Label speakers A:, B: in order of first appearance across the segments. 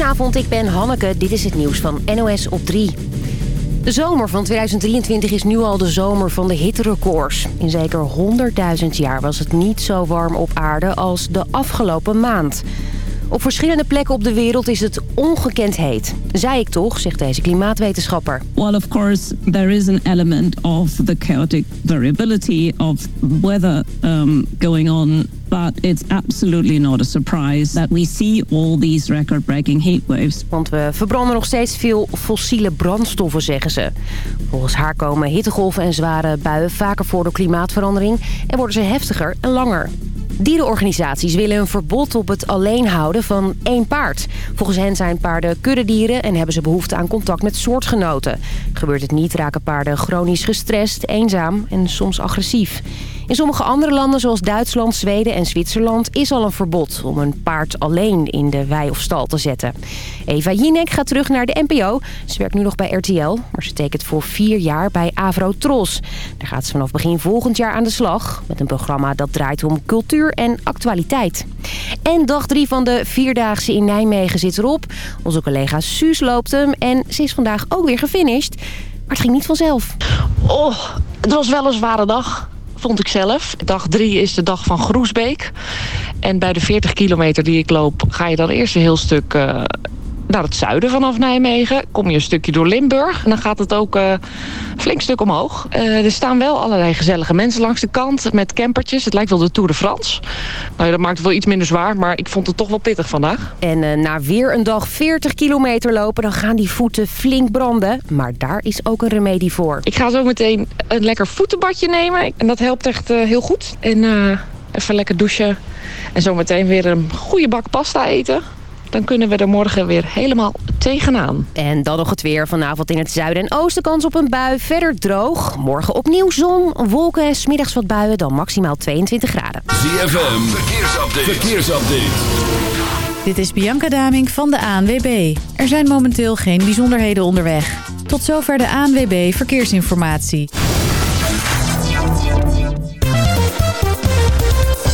A: Goedenavond, ik ben Hanneke. Dit is het nieuws van NOS op 3. De zomer van 2023 is nu al de zomer van de hitterecords. In zeker 100.000 jaar was het niet zo warm op aarde als de afgelopen maand. Op verschillende plekken op de wereld is het ongekend heet. Zei ik toch, zegt deze klimaatwetenschapper.
B: Well, of course, there is an element of the chaotic variability of weather um, going on. But it's absolutely not a surprise that we see all these record-breaking heat waves.
A: Want we verbranden nog steeds veel fossiele brandstoffen, zeggen ze. Volgens haar komen hittegolven en zware buien vaker voor door klimaatverandering... en worden ze heftiger en langer. Dierenorganisaties willen een verbod op het alleen houden van één paard. Volgens hen zijn paarden kuddedieren en hebben ze behoefte aan contact met soortgenoten. Gebeurt het niet raken paarden chronisch gestrest, eenzaam en soms agressief. In sommige andere landen zoals Duitsland, Zweden en Zwitserland is al een verbod om een paard alleen in de wei of stal te zetten. Eva Jinek gaat terug naar de NPO. Ze werkt nu nog bij RTL, maar ze tekent voor vier jaar bij Avro Tros. Daar gaat ze vanaf begin volgend jaar aan de slag met een programma dat draait om cultuur en actualiteit. En dag drie van de Vierdaagse in Nijmegen zit erop. Onze collega Suus loopt hem en ze is vandaag ook weer gefinished. Maar het ging niet vanzelf.
C: Oh, het was wel een zware dag vond ik zelf. Dag drie is de dag van Groesbeek. En bij de 40 kilometer die ik loop... ga je dan eerst een heel stuk uh, naar het zuiden vanaf Nijmegen. Kom je een stukje door Limburg. En dan gaat het ook een flink stuk omhoog. Uh, er staan wel allerlei gezellige mensen langs de kant met campertjes. Het lijkt wel de Tour de France. Nou ja, dat maakt het wel iets minder zwaar. Maar ik vond het toch wel pittig vandaag.
A: En uh, na weer een dag 40 kilometer lopen... dan gaan die voeten flink branden. Maar daar is ook een remedie voor.
C: Ik ga zo meteen een lekker voetenbadje nemen. En dat helpt echt heel goed. En even lekker douchen. En zometeen weer een goede bak pasta eten dan kunnen we er morgen weer helemaal tegenaan.
A: En dan nog het weer. Vanavond in het zuiden en oosten kans op een bui. Verder droog. Morgen opnieuw zon, wolken en smiddags wat buien. Dan maximaal 22 graden.
D: ZFM, verkeersupdate. verkeersupdate.
E: Dit is Bianca Daming van de ANWB. Er zijn momenteel geen bijzonderheden onderweg. Tot zover de ANWB Verkeersinformatie.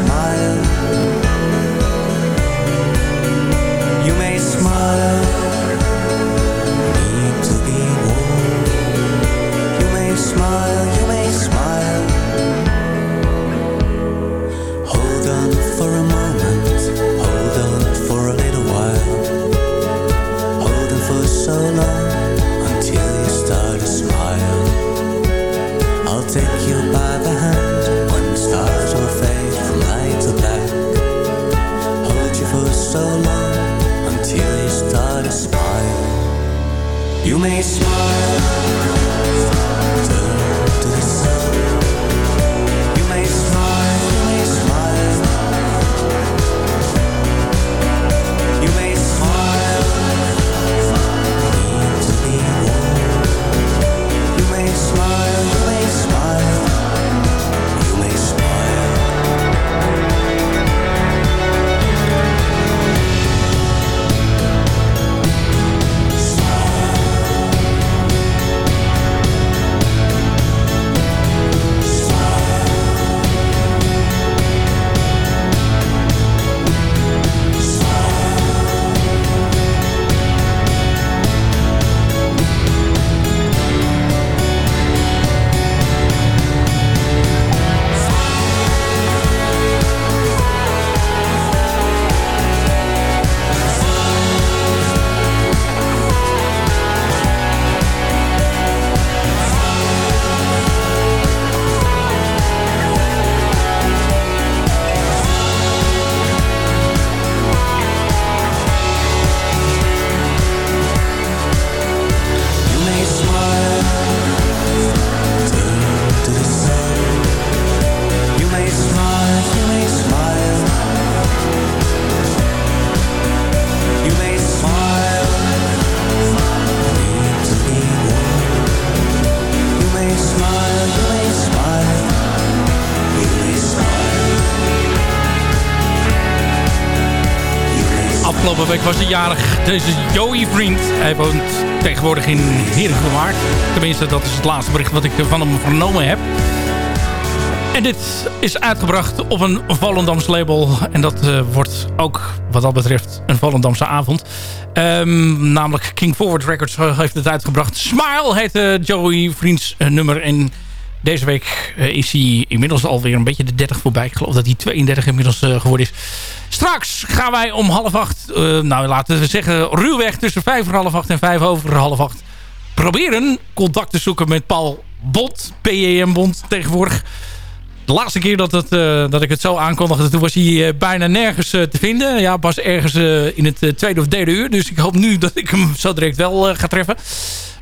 F: smile. You may smile. Need to be warm. You may smile. You may smile. Hold on for a moment. Hold on for a little while. Hold on for so long until you start to smile. I'll take you. You may smile.
G: Week was hij jarig. Deze Joey Vriend. Hij woont tegenwoordig in Herengewaard. Tenminste, dat is het laatste bericht wat ik van hem vernomen heb. En dit is uitgebracht op een Volendams label. En dat uh, wordt ook wat dat betreft een Volendamse avond. Um, namelijk King Forward Records heeft het uitgebracht. Smile heet uh, Joey Vriends nummer. En deze week is hij inmiddels alweer een beetje de 30 voorbij. Ik geloof dat hij 32 inmiddels geworden is. Straks gaan wij om half acht, nou laten we zeggen ruwweg tussen vijf voor half acht en vijf over half acht. Proberen contact te zoeken met Paul Bond, PEM Bond tegenwoordig. De laatste keer dat, het, uh, dat ik het zo aankondigde, toen was hij uh, bijna nergens te vinden. Ja, pas ergens in het tweede of derde uur. Dus ik hoop nu dat ik hem zo direct wel ga treffen.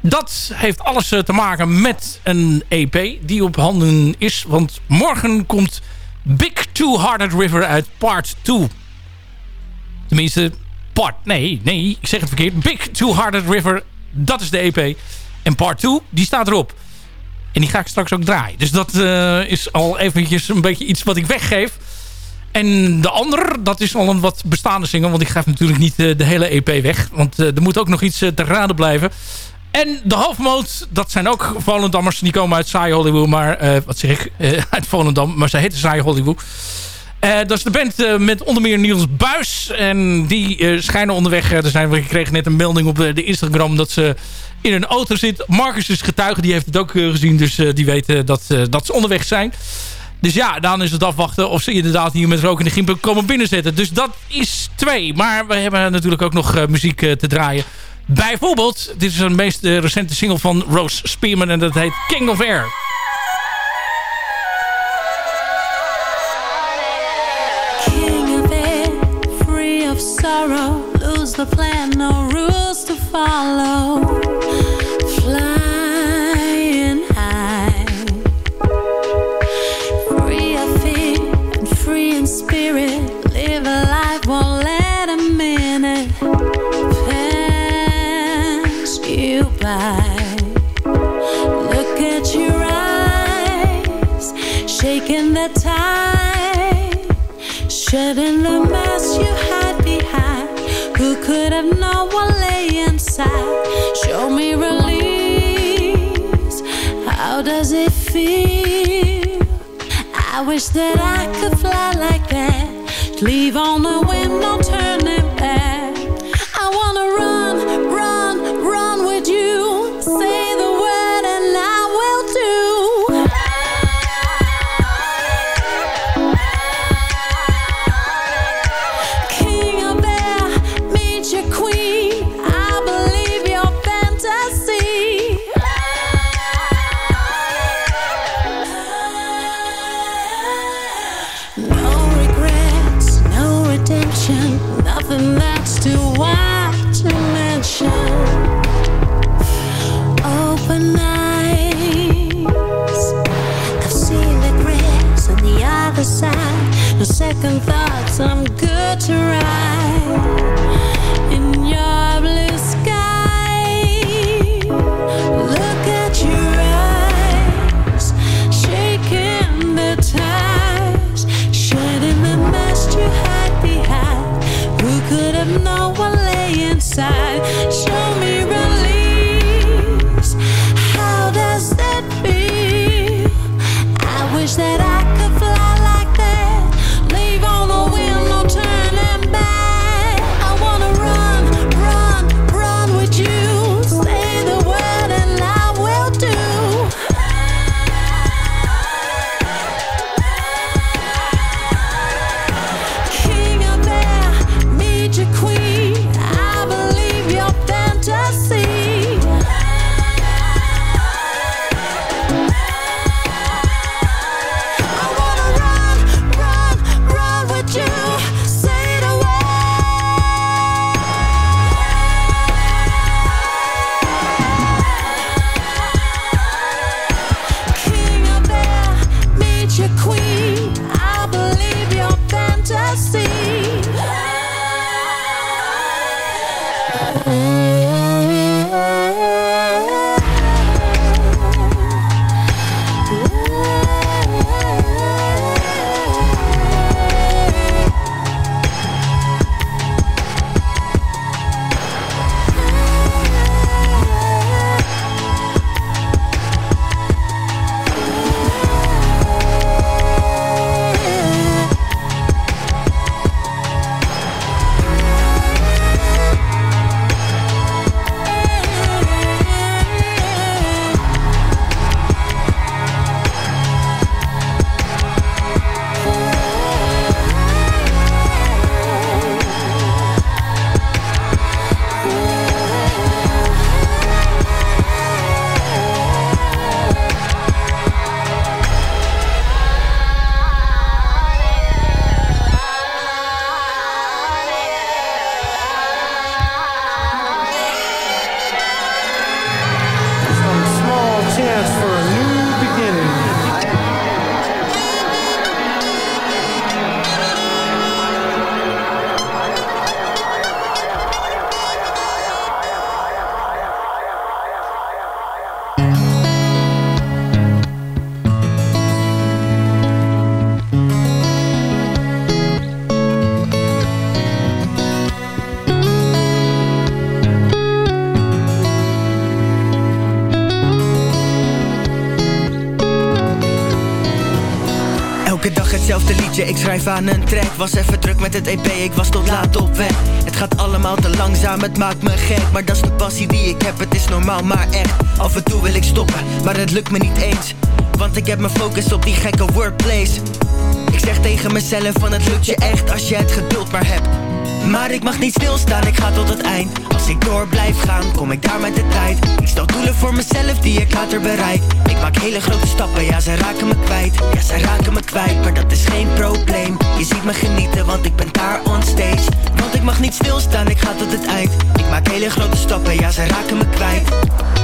G: Dat heeft alles te maken met een EP die op handen is. Want morgen komt Big Two Hearted River uit part 2. Tenminste, part... Nee, nee, ik zeg het verkeerd. Big Two Hearted River, dat is de EP. En part 2, die staat erop. En die ga ik straks ook draaien. Dus dat uh, is al eventjes een beetje iets wat ik weggeef. En de ander, dat is al een wat bestaande single. Want ik geef natuurlijk niet uh, de hele EP weg. Want uh, er moet ook nog iets te raden blijven. En de halfmoot, dat zijn ook Volendammers. Die komen uit Saai Hollywood. Maar, wat zeg ik? uit Volendam. Maar ze heten Saai Hollywood. dat is de band met onder meer Niels Buis. En die schijnen onderweg. er zijn, we kregen net een melding op de Instagram dat ze in een auto zit. Marcus is getuige, die heeft het ook eh, gezien. Dus uh, die weten dat, uh, dat ze onderweg zijn. Dus ja, dan is het afwachten of ze inderdaad hier met rook in de gimpen komen binnenzetten. Dus dat is twee. Maar we hebben natuurlijk ook nog uh, muziek te draaien. Bijvoorbeeld, dit is een meest recente single van Rose Spearman en dat heet King of Air.
H: King of Air, free of sorrow, lose the plan, no rules to follow. Shedding the mask you hide behind. Who could have known what lay inside? Show me release. How does it feel? I wish that I could fly like that. Leave on the wind, no turning back. That's too wide to mention. Open the on the other side. No second thoughts, I'm good to ride in your blue sky. Look at
I: side. Ik schrijf aan een track Was even druk met het EP, ik was tot laat op weg. Het gaat allemaal te langzaam, het maakt me gek Maar dat is de passie die ik heb, het is normaal maar echt. Af en toe wil ik stoppen, maar het lukt me niet eens. Want ik heb mijn focus op die gekke workplace. Ik zeg tegen mezelf van het lukt je echt als je het geduld maar hebt. Maar ik mag niet stilstaan, ik ga tot het eind Ik door blijf gaan, kom ik daar met de tijd. Ik stel doelen voor mezelf die ik later bereik. Ik maak hele grote stappen, ja ze raken me kwijt. Ja ze raken me kwijt, maar dat is geen probleem. Je ziet me genieten, want ik ben daar on stage. Want ik mag niet stilstaan, ik ga tot het eind. Ik maak hele grote stappen, ja ze raken me kwijt.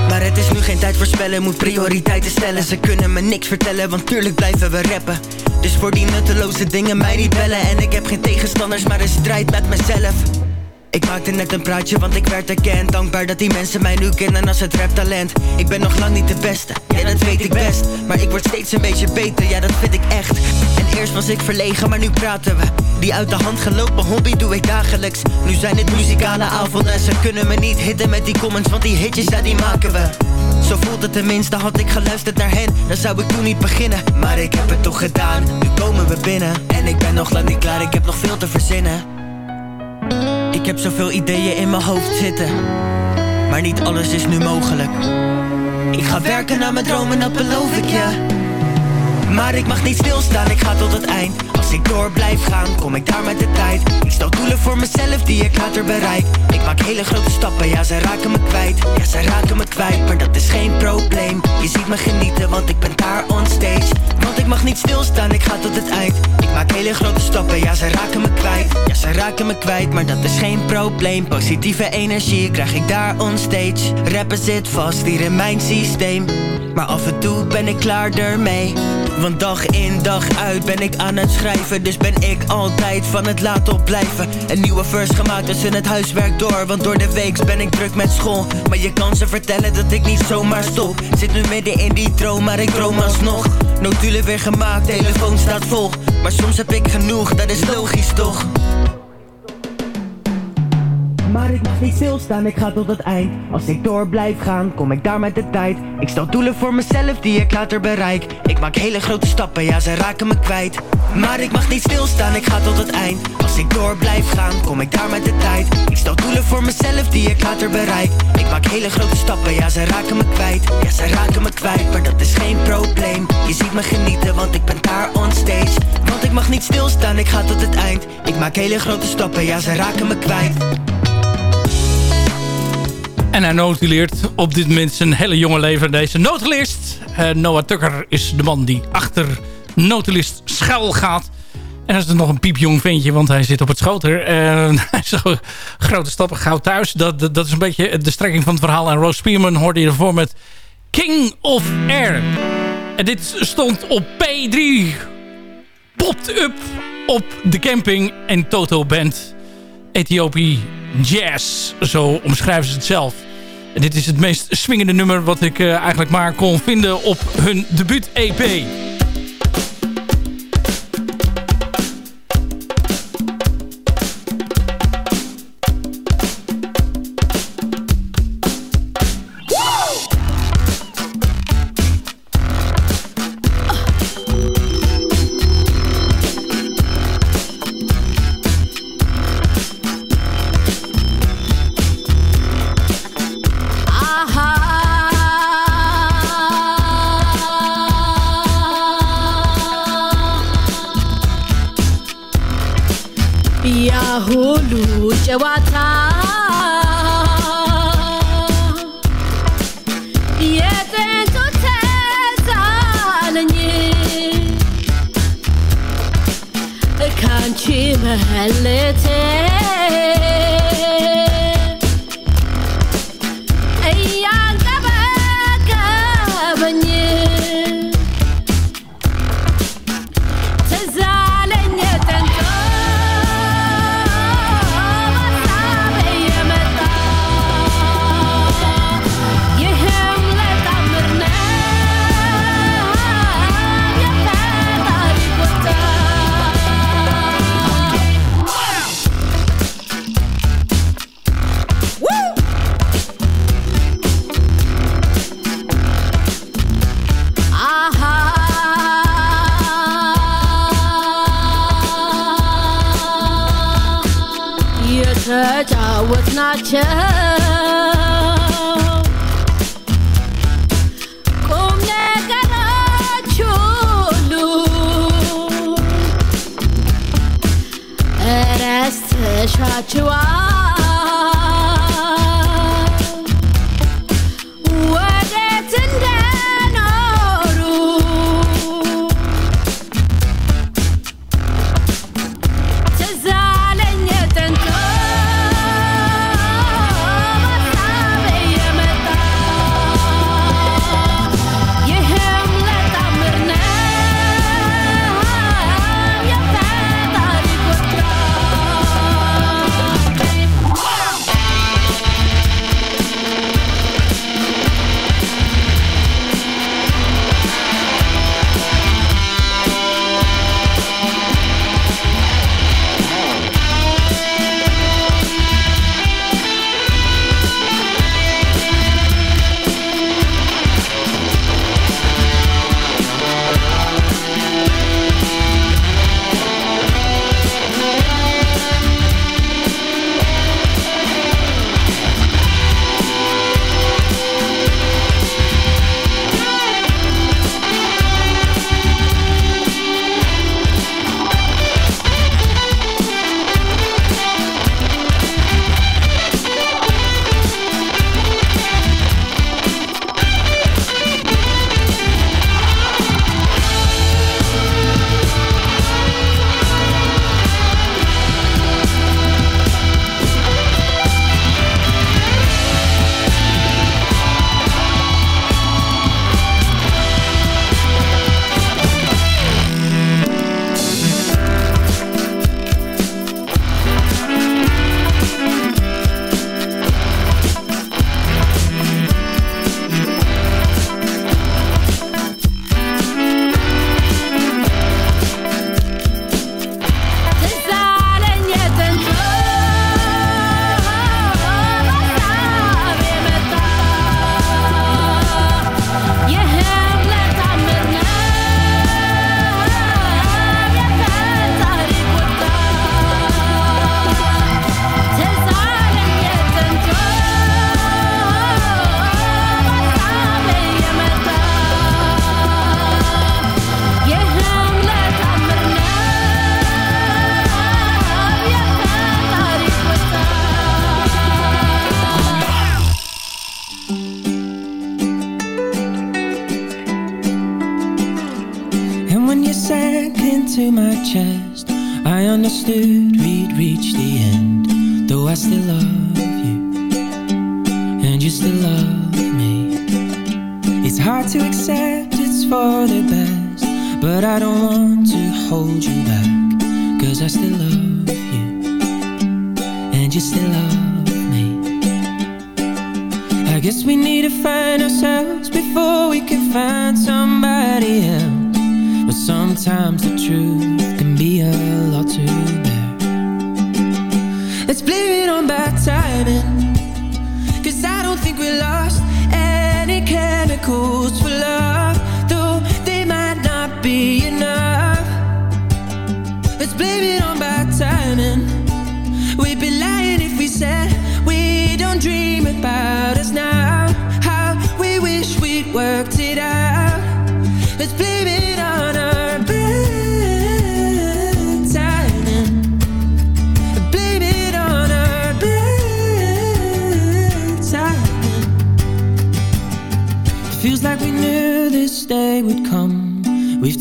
I: Maar het is nu geen tijd voor spellen, moet prioriteiten stellen. Ze kunnen me niks vertellen, want tuurlijk blijven we rappen. Dus voor die nutteloze dingen mij niet bellen. En ik heb geen tegenstanders, maar een strijd met mezelf ik maakte net een praatje, want ik werd erkend. Dankbaar dat die mensen mij nu kennen als het raptalent. Ik ben nog lang niet de beste, ja dat weet ik best. Maar ik word steeds een beetje beter, ja dat vind ik echt. En eerst was ik verlegen, maar nu praten we. Die uit de hand gelopen hobby doe ik dagelijks. Nu zijn het muzikale avonden Ze kunnen me niet hitten met die comments, want die hitjes, ja die maken we. Zo voelt het tenminste, had ik geluisterd naar hen Dan zou ik toen niet beginnen. Maar ik heb het toch gedaan, nu komen we binnen. En ik ben nog lang niet klaar, ik heb nog veel te verzinnen ik heb zoveel ideeën in mijn hoofd zitten. Maar niet alles is nu mogelijk. Ik ga werken naar mijn dromen, dat beloof ik je. Maar ik mag niet stilstaan, ik ga tot het eind ik door blijf gaan, kom ik daar met de tijd. Ik stel doelen voor mezelf die ik later bereik. Ik maak hele grote stappen, ja ze raken me kwijt. Ja ze raken me kwijt, maar dat is geen probleem. Je ziet me genieten, want ik ben daar on stage. Want ik mag niet stilstaan, ik ga tot het eind. Ik maak hele grote stappen, ja ze raken me kwijt. Ja ze raken me kwijt, maar dat is geen probleem. Positieve energie krijg ik daar on stage. Rappen zit vast hier in mijn systeem. Maar af en toe ben ik klaar ermee. Want dag in dag uit ben ik aan het schrijven Dus ben ik altijd van het laat opblijven. Een nieuwe verse gemaakt tussen het huiswerk door. Want door de weeks ben ik druk met school. Maar je kan ze vertellen dat ik niet zomaar stop. Zit nu midden in die droom, maar ik droom alsnog. Notulen weer gemaakt, telefoon staat vol. Maar soms heb ik genoeg, dat is logisch toch? Maar ik mag niet stilstaan, ik ga tot het eind. Als ik door blijf gaan, kom ik daar met de tijd. Ik stel doelen voor mezelf die ik later bereik. Ik maak hele grote stappen, ja ze raken me kwijt Maar ik mag niet stilstaan, ik ga tot het eind. Als ik door blijf gaan, kom ik daar met de tijd. Ik stel doelen voor mezelf die ik later bereik. Ik maak hele grote stappen, ja ze raken me kwijt. Ja ze raken me kwijt, maar dat is geen probleem. Je ziet me genieten, want ik ben daar on stage. Want ik mag niet stilstaan, ik ga tot het eind. Ik maak hele grote stappen, ja ze raken me kwijt.
G: En hij notuleert op dit moment zijn hele jonge leven. Deze notulist, uh, Noah Tucker, is de man die achter notulist schuil gaat. En dat is nog een piepjong ventje, want hij zit op het schoter. Uh, zo grote stappen gauw thuis. Dat, dat, is een beetje de strekking van het verhaal. En Rose Spearman hoorde je ervoor met King of Air. En dit stond op P3. Popt up op de camping en Toto Band. Ethiopië jazz. Zo omschrijven ze het zelf. En dit is het meest swingende nummer wat ik uh, eigenlijk maar kon vinden op hun debuut-EP.
J: Kim Halletter sank into my chest, I understood we'd reach the end. Though I still love you, and you still love me. It's hard to accept it's for the best, but I don't want to hold you back. Cause I still love you, and you still love me. I guess we need to find ourselves before we can find somebody else. But sometimes the truth can be a lot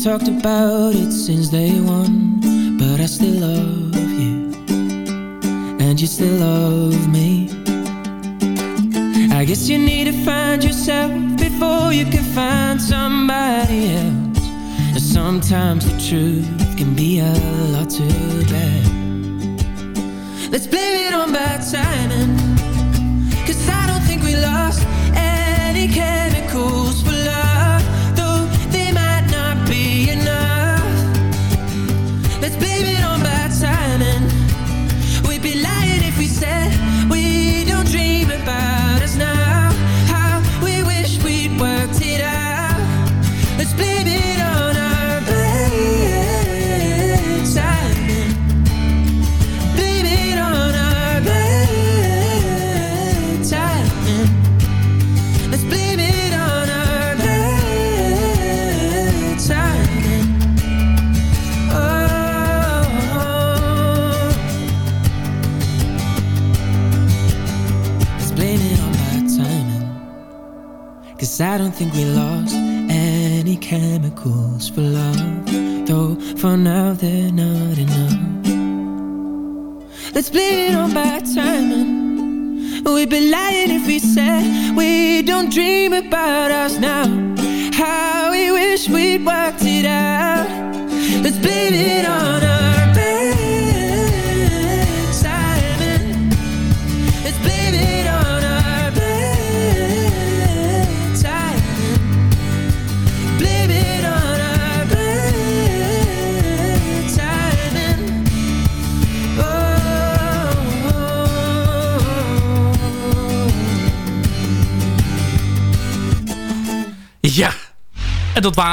J: talked about it since day one, but I still love you and you still love me. I guess you need to find yourself before you can find somebody else. And sometimes the truth can be a lot to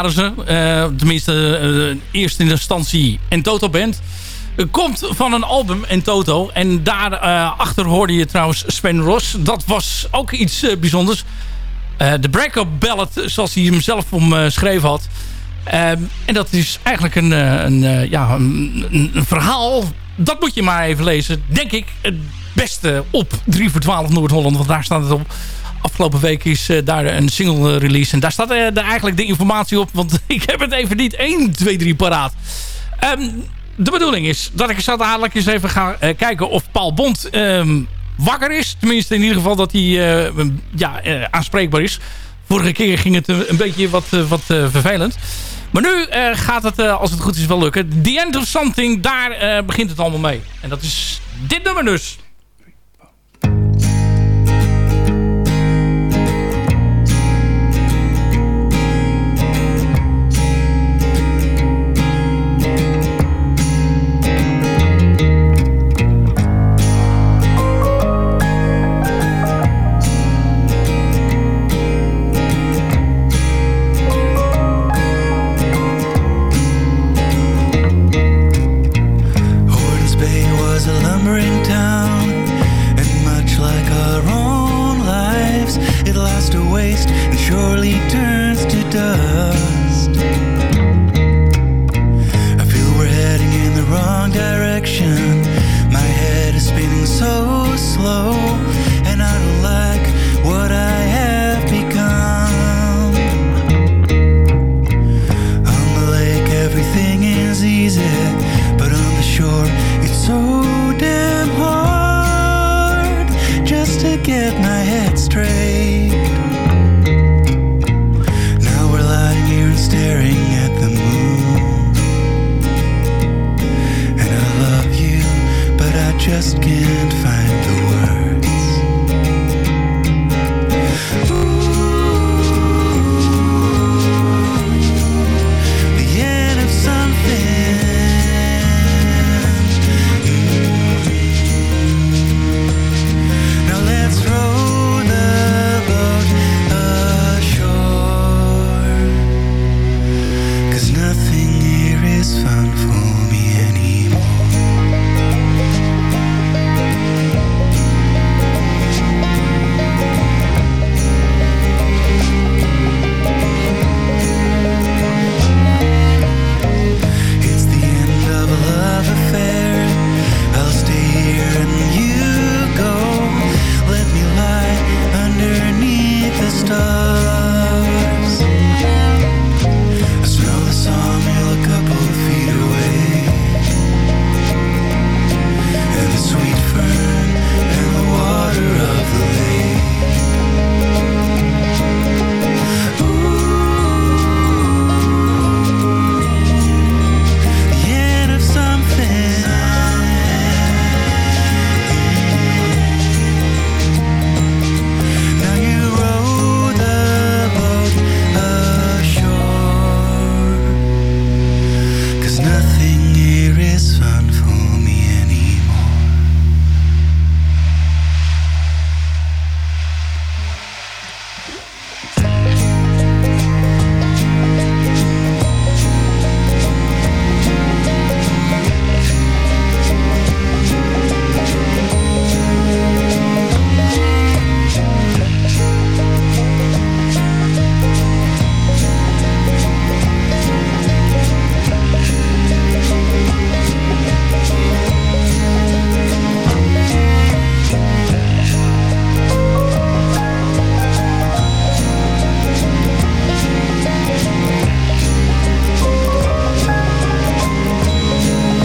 G: waren ze. Uh, tenminste, uh, eerst in instantie en Toto Band. komt van een album en Toto. En daarachter achter hoorde je trouwens Sven Ross. Dat was ook iets bijzonders. De break-up ballad, zoals hij hem zelf omschreven had. en dat is eigenlijk een, een ja, een, een, verhaal. Dat moet je maar even lezen. Denk ik het beste op 3 voor 12 Noord-Holland. Want daar staat het op afgelopen week is uh, daar een single release. En daar staat uh, eigenlijk de informatie op. Want ik heb het even niet 1, 2, 3 paraat. Um, de bedoeling is dat ik zo dadelijk eens even ga kijken of Paul Bond um, wakker is. Tenminste in ieder geval dat hij ja, aanspreekbaar is. Vorige keer ging het een beetje wat, wat vervelend. Maar nu gaat het, als het goed is, wel lukken. The End of Something, daar begint het allemaal mee. En dat is dit nummer dus.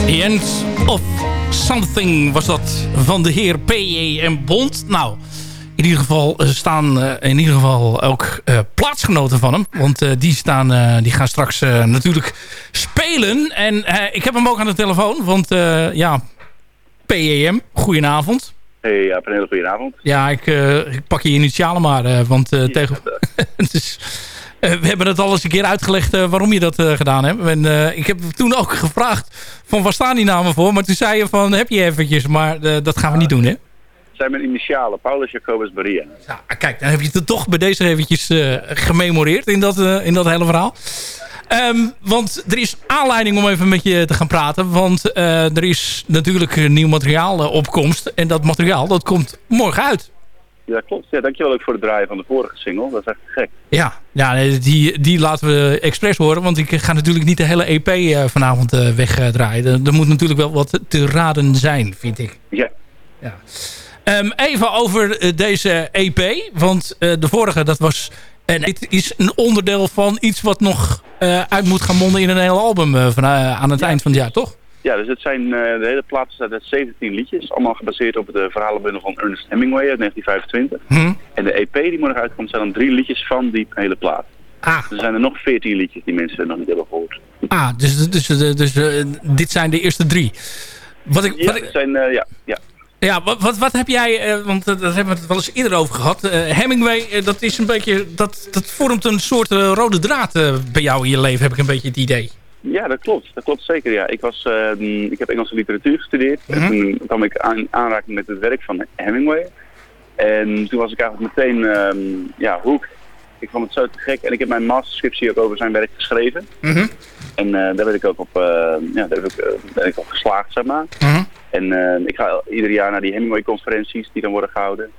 G: End of Something was dat van de heer P.J. en Bond. Nou, in ieder geval eh, staan uh, in ieder geval ook uh, plaatsgenoten van hem. Want die, staan, die gaan straks natuurlijk spelen. En ik heb hem ook aan de telefoon. Want ja, PEM, goedenavond.
K: Hey, ja, een hele goede avond.
G: Ja, ik, ik pak je initialen maar. want tegen... dus, we hebben het al eens een keer uitgelegd waarom je dat gedaan hebt. En ik heb toen ook gevraagd van waar staan die namen voor. Maar toen zei je van heb je eventjes. Maar dat gaan we niet doen hè
K: zijn mijn initialen. Paulus Jacobus Maria.
G: Ja, kijk, dan heb je het toch bij deze eventjes uh, gememoreerd in dat, uh, in dat hele verhaal. Um, want er is aanleiding om even met je te gaan praten. Want uh, er is natuurlijk nieuw materiaal opkomst. En dat materiaal dat komt morgen uit.
K: Ja, klopt. Ja, dankjewel ook voor het draaien van de vorige single. Dat is echt gek.
G: Ja, ja die, die laten we expres horen. Want ik ga natuurlijk niet de hele EP vanavond wegdraaien. Er moet natuurlijk wel wat te raden zijn, vind ik.
K: Ja.
G: ja. Um, even over uh, deze EP. Want de vorige, dat was... En dit is een onderdeel van iets wat nog uit moet gaan monden in een heel album van, aan het ja. eind van het jaar, toch?
K: Ja, dus het zijn, de hele plaat bestaat uit 17 liedjes. Allemaal gebaseerd op de verhalenbundel van Ernest Hemingway uit 1925.
G: Hm.
K: En de EP die morgen uitkomt zijn dan drie liedjes van die hele plaat.
G: Ah.
K: Dus er zijn er nog 14 liedjes die mensen nog niet hebben gehoord.
G: Ah, dus, dus, dus, dus dit zijn de eerste drie. Wat ik,
K: ja,
G: wat ik...
K: zijn, ja, ja.
G: Ja, wat, wat, wat, heb jij, want daar hebben we het wel eens eerder over gehad. Hemingway, dat is een beetje, dat, dat vormt een soort rode draad bij jou in je leven, heb ik een beetje het idee.
K: Ja, dat klopt. Dat klopt zeker, ja. Ik, was, ik heb Engelse literatuur gestudeerd. Mm -hmm. En toen kwam ik aan, aanraking met het werk van Hemingway. En toen was ik eigenlijk meteen, um, ja, hoek. Ik vond het zo te gek. En ik heb mijn masterscriptie ook over zijn werk geschreven.
G: Mm -hmm.
K: En daar ben ik ook op, ja, daar, heb ik, ben ik op geslaagd, zeg maar.
G: Mm -hmm.
K: En ik ga ieder jaar naar die Hemingway-conferenties die dan worden gehouden.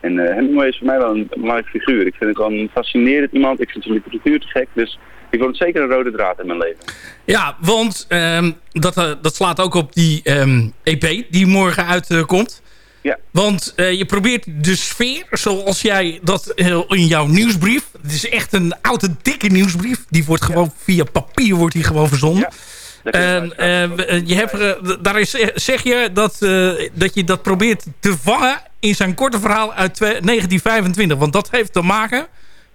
K: En uh, Hemingway is voor mij wel een belangrijke figuur. Ik vind het wel een fascinerend iemand. Ik vind zijn literatuur te gek. Dus ik vond het zeker een rode draad in mijn leven.
G: Ja, want um, dat, uh, dat slaat ook op die um, EP die morgen uitkomt.
K: Ja.
G: Want je probeert de sfeer, zoals jij dat in jouw nieuwsbrief... Het is echt een oude, dikke nieuwsbrief. Die wordt gewoon via papier wordt die gewoon verzonden.
K: Ja.
G: En, uh, je hebt, uh, daar is, zeg je dat, uh, dat je dat probeert te vangen in zijn korte verhaal uit 1925. Want dat heeft te maken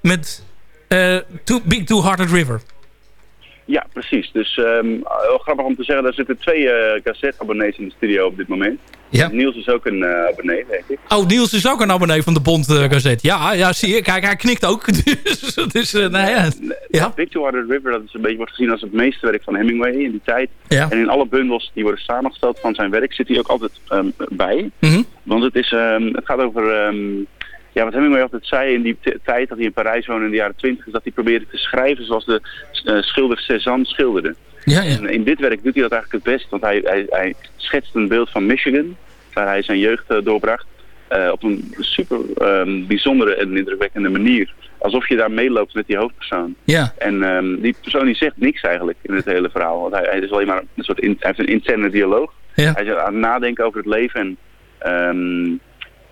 G: met Too Big Two Hearted River.
K: Ja, precies. Dus heel grappig om te zeggen, er zitten twee uh, cassette-abonnees in de studio op dit moment.
G: Ja.
K: Niels is ook een uh, abonnee, denk ik.
G: Oh, Niels is ook een abonnee van de Bond uh, cassette. Ja, ja, zie je. Kijk, hij knikt ook. dus, dus nou ja.
K: ja. Victor River, dat is een beetje, wordt gezien als het meesterwerk van Hemingway in die tijd.
G: Ja.
K: En in alle bundels die worden samengesteld van zijn werk zit hij ook altijd um, bij.
G: Mm -hmm.
K: Want het, is, um, het gaat over... Um, ja, wat Hemingway altijd zei in die tijd dat hij in Parijs woonde in de jaren twintig... is dat hij probeerde te schrijven zoals de uh, schilder Cézanne schilderde.
G: Ja, ja.
K: En in dit werk doet hij dat eigenlijk het best. Want hij, hij, hij schetst een beeld van Michigan, waar hij zijn jeugd uh, doorbracht... Uh, op een super um, bijzondere en indrukwekkende manier. Alsof je daar meeloopt met die hoofdpersoon.
G: Ja.
K: En um, die persoon die zegt niks eigenlijk in het hele verhaal. Want hij, hij is alleen maar een soort in, hij heeft een interne dialoog.
G: Ja.
K: Hij is aan het nadenken over het leven en... Um,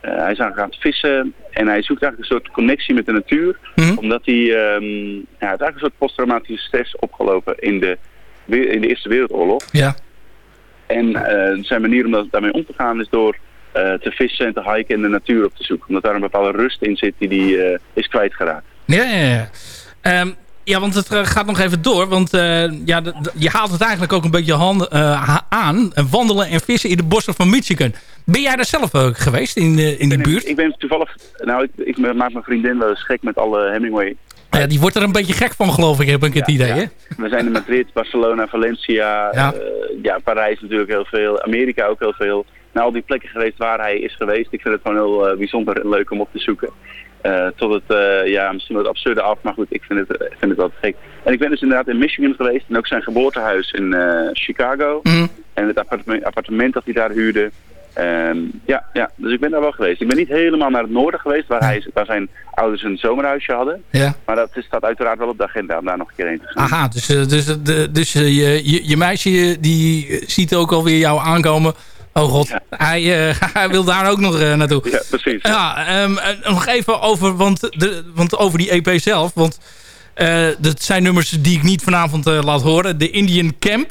K: uh, hij is aan het vissen en hij zoekt eigenlijk een soort connectie met de natuur.
G: Mm -hmm.
K: Omdat hij um, ja, het eigenlijk een soort posttraumatische stress opgelopen in de, in de Eerste Wereldoorlog.
G: Ja.
K: En uh, zijn manier om daarmee om te gaan is door uh, te vissen en te hiken en de natuur op te zoeken. Omdat daar een bepaalde rust in zit die hij is kwijtgeraakt.
G: Ja, ja, ja. Um, ja, want het gaat nog even door. Want uh, ja, je haalt het eigenlijk ook een beetje hand, uh, aan. Wandelen en vissen in de bossen van Michigan. Ben jij daar zelf ook geweest in, uh, in die
K: ik
G: buurt?
K: Ik ben toevallig... Nou, ik, ik maak mijn vriendin wel eens gek met alle Hemingway.
G: Ja, die wordt er een beetje gek van, geloof ik, heb ik het
K: ja,
G: idee.
K: Ja.
G: Hè?
K: We zijn in Madrid, Barcelona, Valencia,
G: ja.
K: ja, Parijs natuurlijk heel veel. Amerika ook heel veel. Naar al die plekken geweest waar hij is geweest. Ik vind het gewoon heel bijzonder en leuk om op te zoeken. Uh, tot het, ja, misschien wat absurde af, maar goed, ik vind het, ik vind het wel gek. En ik ben dus inderdaad in Michigan geweest en ook zijn geboortehuis in Chicago.
G: Mm.
K: En het appartement, appartement dat hij daar huurde. Um, ja, ja, dus ik ben daar wel geweest. Ik ben niet helemaal naar het noorden geweest, waar, hij, waar zijn ouders een zomerhuisje hadden.
G: Ja.
K: Maar dat is, staat uiteraard wel op de agenda om daar nog een keer heen te gaan.
G: Aha, dus, dus, dus, dus je, je, je meisje die ziet ook alweer jou aankomen... Oh god, ja. hij, uh, hij, wil daar ook nog uh, naartoe.
K: Ja, precies.
G: Ja, um, nog even over, want, de, want over die EP zelf. Want uh, dat zijn nummers die ik niet vanavond laat horen. De Indian Camp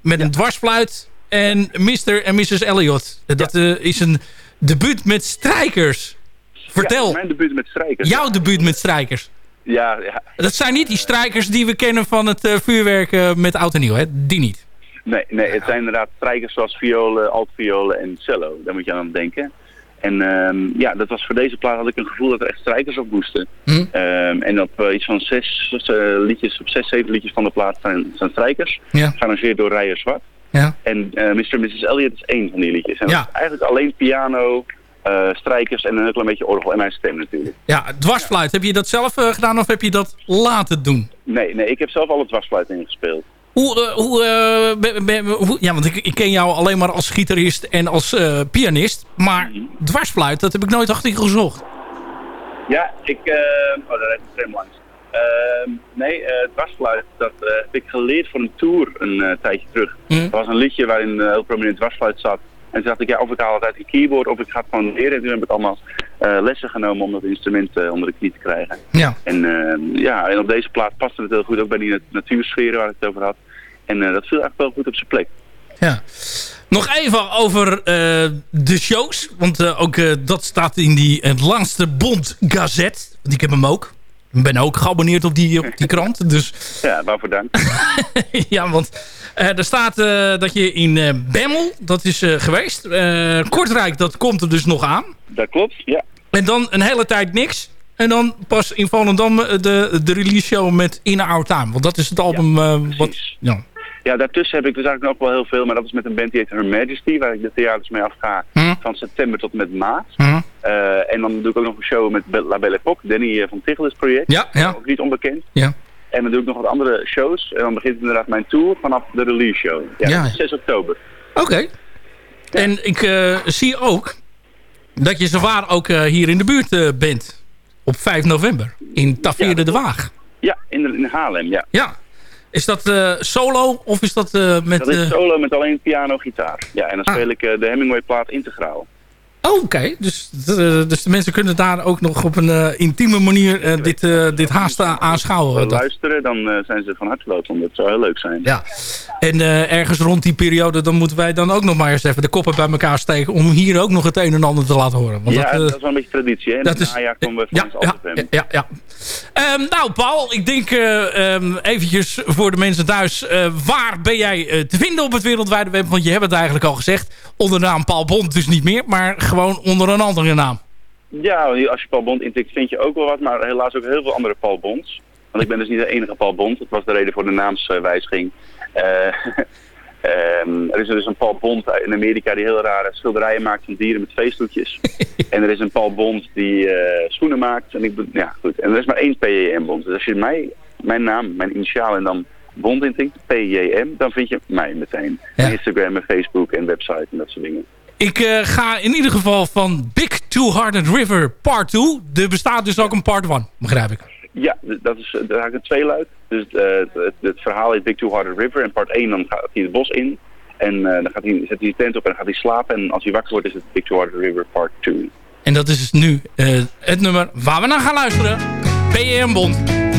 G: met een dwarsfluit en Mr. en Mrs. Elliot. Dat eh, is een debuut met strijkers. Vertel.
K: Ja, mijn debuut met strijkers.
G: Jouw debuut met strijkers.
K: Ja, ja.
G: Dat zijn niet die strijkers die we kennen van het eh, vuurwerk eh, met oud en nieuw, hè? Die niet.
K: Nee, nee, het zijn inderdaad strijkers zoals violen, altviolen en cello. Daar moet je aan denken. En ehm, ja, dat was voor deze plaat had ik een gevoel dat er echt strijkers op moesten.
G: Hm?
K: Ehm, en op iets van zes liedjes, op zes, zeven liedjes van de plaat zijn, zijn strijkers.
G: Ja.
K: Gearrangeerd door Rijer Zwart.
G: Ja.
K: En eh, Mr. en Mrs. Elliot is één van die liedjes. En
G: Ja.
K: dat is eigenlijk alleen piano, eh, strijkers en een heel klein beetje orgel en mijn stem natuurlijk.
G: Ja, dwarsfluit. Heb je dat zelf eh, gedaan of heb je dat laten doen?
K: Nee, nee, ik heb zelf al het dwarsfluit ingespeeld.
G: Hoe, hoe, ja, want ik, ik ken jou alleen maar als gitarist en als pianist. Maar dwarsfluit, dat heb ik nooit achter je gezocht.
K: Ja, ik... oh, daar rijdt een tram langs. Ehm, nee, eh dwarsfluit, dat eh, heb ik geleerd voor een tour een eh, tijdje terug.
G: Hm.
K: Er was een liedje waarin eh, heel prominent dwarsfluit zat. En toen dacht ik, ja, of ik haal het uit een keyboard of ik ga het gewoon leren. En toen heb ik allemaal lessen genomen om dat instrument onder de knie te krijgen.
G: Ja.
K: En, ehm, ja, en op deze plaat paste het heel goed, ook bij die nat- natuursferen waar ik het over had. En dat viel eigenlijk wel goed op zijn plek.
G: Ja. Nog even over de shows. Want ook dat staat in die het langste Bond Gazette. Want ik heb hem ook. Ik ben ook geabonneerd op die, op die krant. Dus
K: Ja, waarvoor dank.
G: ja, want eh, er staat eh, dat je in eh, Bemmel, dat is geweest. Kortrijk, dat komt er dus nog aan.
K: Dat klopt, ja.
G: En dan een hele tijd niks. En dan pas in Volendam de, de release show met In Our Time. Want dat is het album eh, wat... Ja.
K: Ja, daartussen heb ik dus eigenlijk nog wel heel veel, maar dat is met een band die heet Her Majesty, waar ik de theaters mee afga
G: Hm.
K: van september tot met maart.
G: Hm.
K: Eh, en dan doe ik ook nog een show met La Belle Époque, Danny eh, van Tichelis project.
G: Ja, ja.
K: Ook niet onbekend.
G: Ja.
K: En dan doe ik nog wat andere shows. En dan begint inderdaad mijn tour vanaf de release show. Ja,
G: Ja.
K: dat is 6 oktober.
G: Oké. En ik eh, zie ook dat je zowaar ook hier in de buurt bent. Op 5 november. In Taveerde de Waag.
K: Ja, in, in Haarlem, ja.
G: Ja. Is dat solo of is dat met...
K: Dat is solo met alleen piano gitaar. Ja, en dan
G: Ah.
K: speel ik de Hemingway plaat integraal.
G: Oh, oké. Dus, eh, dus de mensen kunnen daar ook nog op een eh, intieme manier eh, dit, eh, dit haast aanschouwen.
K: Als luisteren, dan zijn ze van harte welkom. Dat zou heel leuk zijn.
G: Ja. En eh, ergens rond die periode, dan moeten wij dan ook nog maar eens even de koppen bij elkaar steken... om hier ook nog het een en ander te laten horen. Want
K: ja,
G: dat, eh,
K: dat is wel een beetje traditie. Hè?
G: Dat is-
K: najaar komen we
G: ja,
K: van
G: ja,
K: altijd
G: ja, ja. Ehm, nou, Paul, ik denk ehm, eventjes voor de mensen thuis... waar ben jij te vinden op het wereldwijde web? Want je hebt het eigenlijk al gezegd. Onder de naam Paul Bond dus niet meer, maar gewoon onder een andere naam.
K: Ja, als je Paul Bond intikt vind je ook wel wat, maar helaas ook heel veel andere Paul Bonds. Want ik ben dus niet de enige Paul Bond. Dat was de reden voor de naamswijziging. Eh, ehm, er is dus een Paul Bond in Amerika die heel rare schilderijen maakt van dieren met feestdoekjes. en er is een Paul Bond die eh, schoenen maakt. En ik, ja, goed. En er is maar één PJM Bond. Dus als je mij, mijn naam, mijn initiaal en dan Bond intikt, PJM, dan vind je mij meteen. Instagram en Facebook en website en dat soort dingen.
G: Ik eh, ga in ieder geval van Big Two-Hearted River Part 2. Er bestaat dus ook een Part 1, begrijp ik.
K: Ja, dat is daar ga ik het tweeluid. Dus eh, het, het, het verhaal is Big Two Hearted River. En part 1 dan gaat hij het bos in. En eh, dan gaat hij, zet hij de tent op en dan gaat hij slapen. En als hij wakker wordt is het Big Two Hearted River part 2.
G: En dat is dus nu eh, het nummer waar we naar gaan luisteren. PM Bond.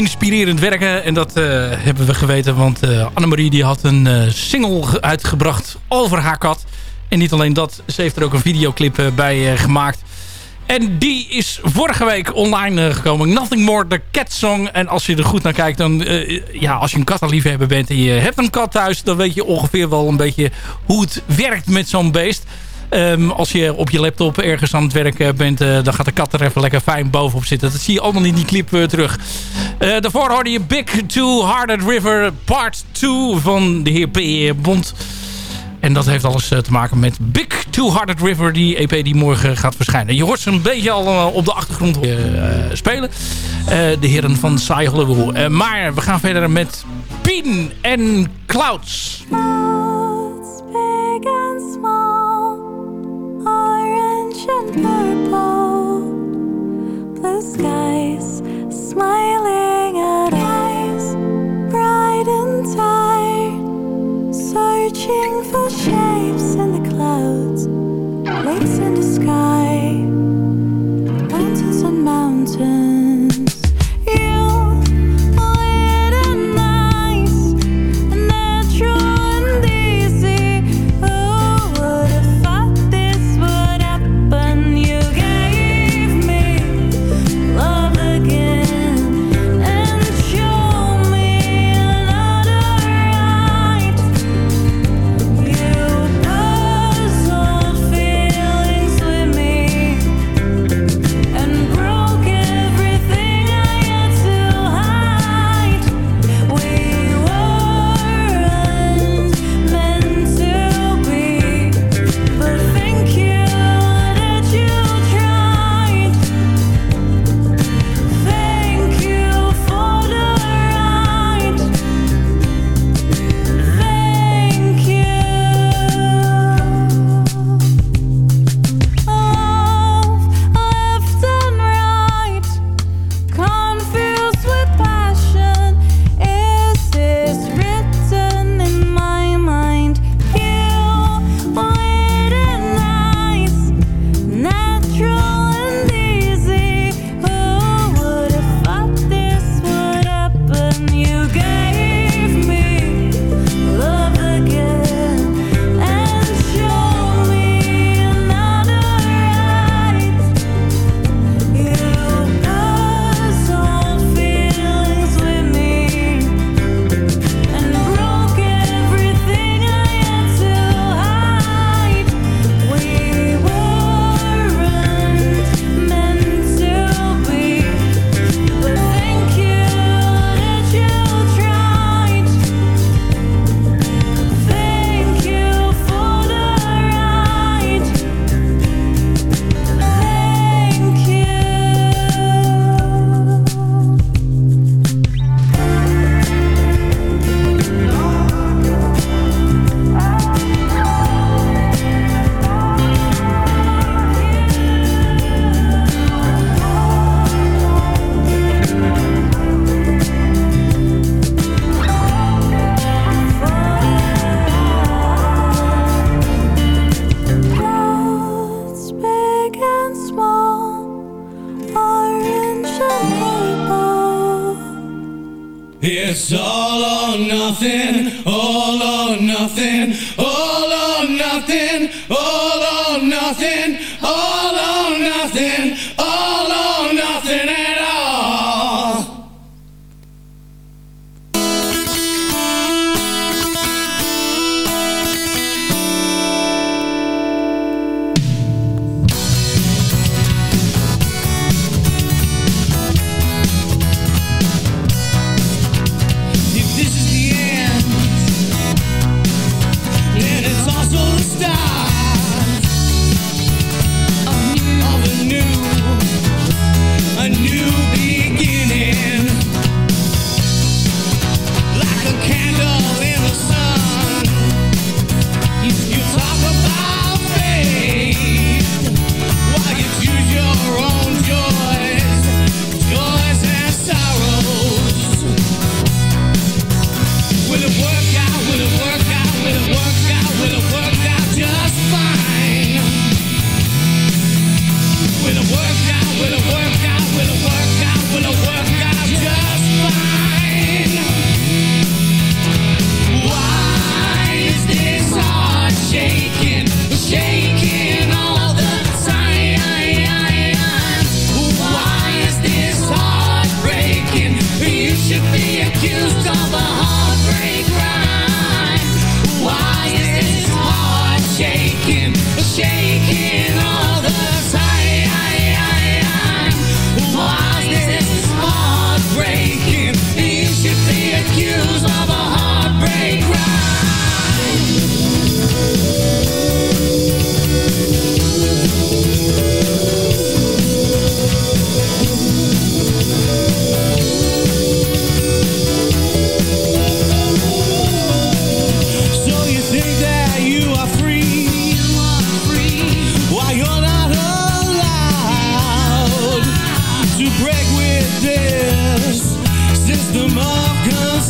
G: Inspirerend werken. En dat eh, hebben we geweten. Want eh Annemarie die had een eh, single ge- uitgebracht over haar kat. En niet alleen dat, ze heeft er ook een videoclip bij gemaakt. En die is vorige week online gekomen. Nothing More, the Cat Song. En als je er goed naar kijkt, dan... ja, als je een kattenliefhebber bent en je hebt een kat thuis... dan weet je ongeveer wel een beetje hoe het werkt met zo'n beest. Ehm, als je op je laptop ergens aan het werk bent... eh, dan gaat de kat er even lekker fijn bovenop zitten. Dat zie je allemaal in die clip eh, terug. Eh, daarvoor hoorde je Big Two-Hearted River Part 2 van de heer P. Bond... En dat heeft alles eh, te maken met Big Two-Hearted River, die EP die morgen gaat verschijnen. Je hoort ze een beetje al eh, op de achtergrond eh, spelen. Eh, de heren van Sai Hollywood. Eh, maar we gaan verder met Pien en Clouds.
J: big and small, orange and purple, blue skies smiling at eyes, bright and tired, searching for shapes in the clouds, lakes in the sky, mountains on mountains.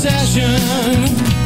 G: obsession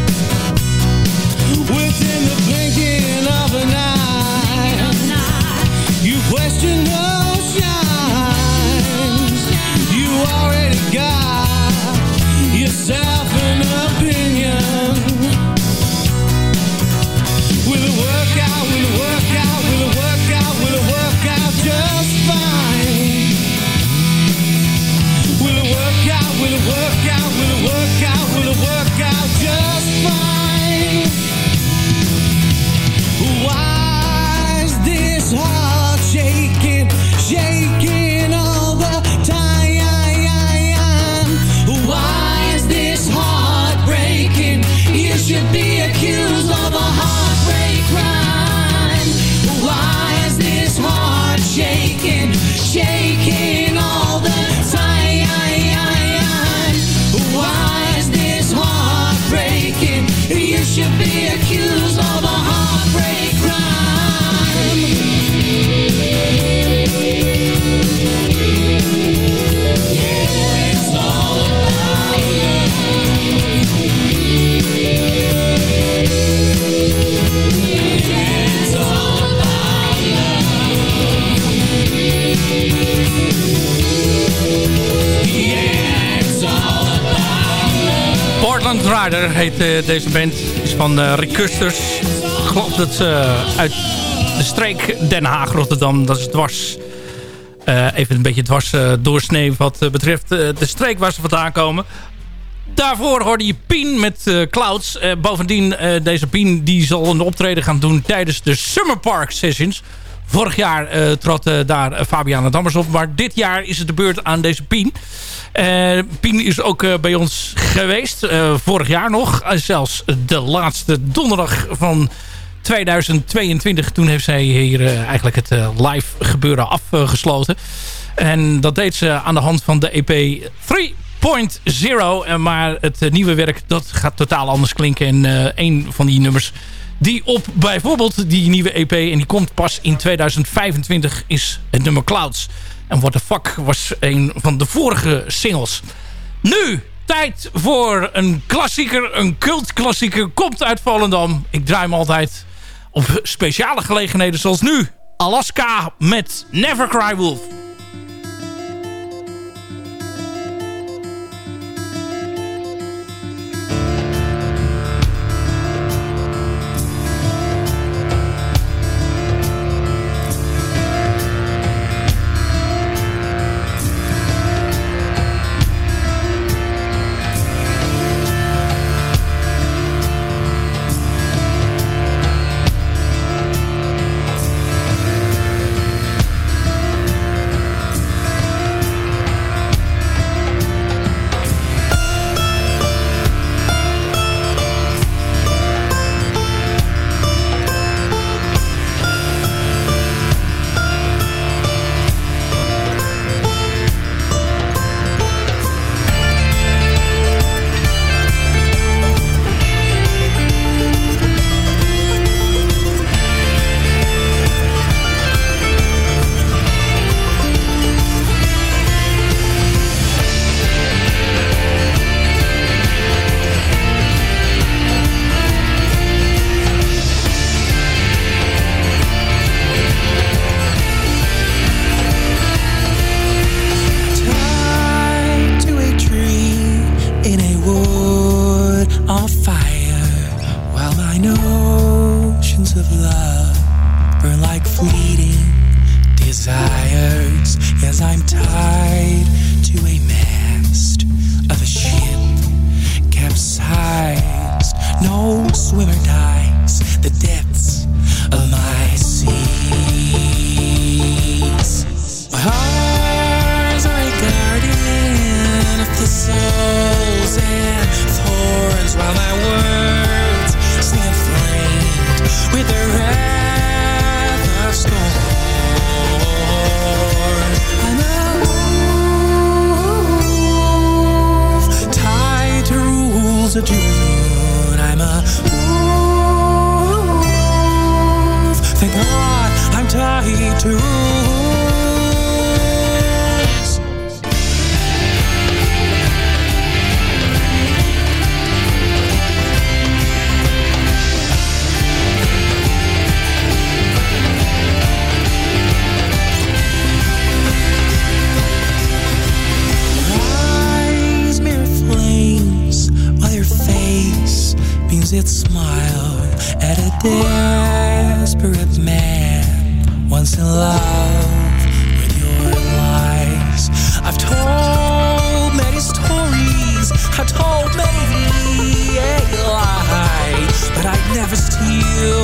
G: deze band. Is van eh Rick Kusters. Ik geloof dat ze uit de streek Den Haag, Rotterdam. Dat is dwars. eh, even een beetje dwars eh, doorsnee wat eh, betreft eh, de streek waar ze vandaan komen. Daarvoor hoorde je Pien met eh, Clouds. Eh, bovendien, eh, deze Pien die zal een optreden gaan doen tijdens de Summer Park Sessions. Vorig jaar eh, trad eh, daar eh, Fabiana Dammers op. Maar dit jaar is het de beurt aan deze Pien. Pien is ook bij ons geweest. vorig jaar nog. Zelfs de laatste donderdag van 2022. Toen heeft zij hier eigenlijk het live gebeuren afgesloten. En dat deed ze aan de hand van de EP 3.0. En Maar het nieuwe werk dat gaat totaal anders klinken. En eh, een van die nummers die op bijvoorbeeld die nieuwe EP... en die komt pas in 2025 is het nummer Clouds. En What the Fuck was een van de vorige singles. Nu, tijd voor een klassieker, een cultklassieker. Komt uit Volendam. Ik draai hem altijd op speciale gelegenheden zoals nu. Alaska met Never Cry Wolf.
L: Never steal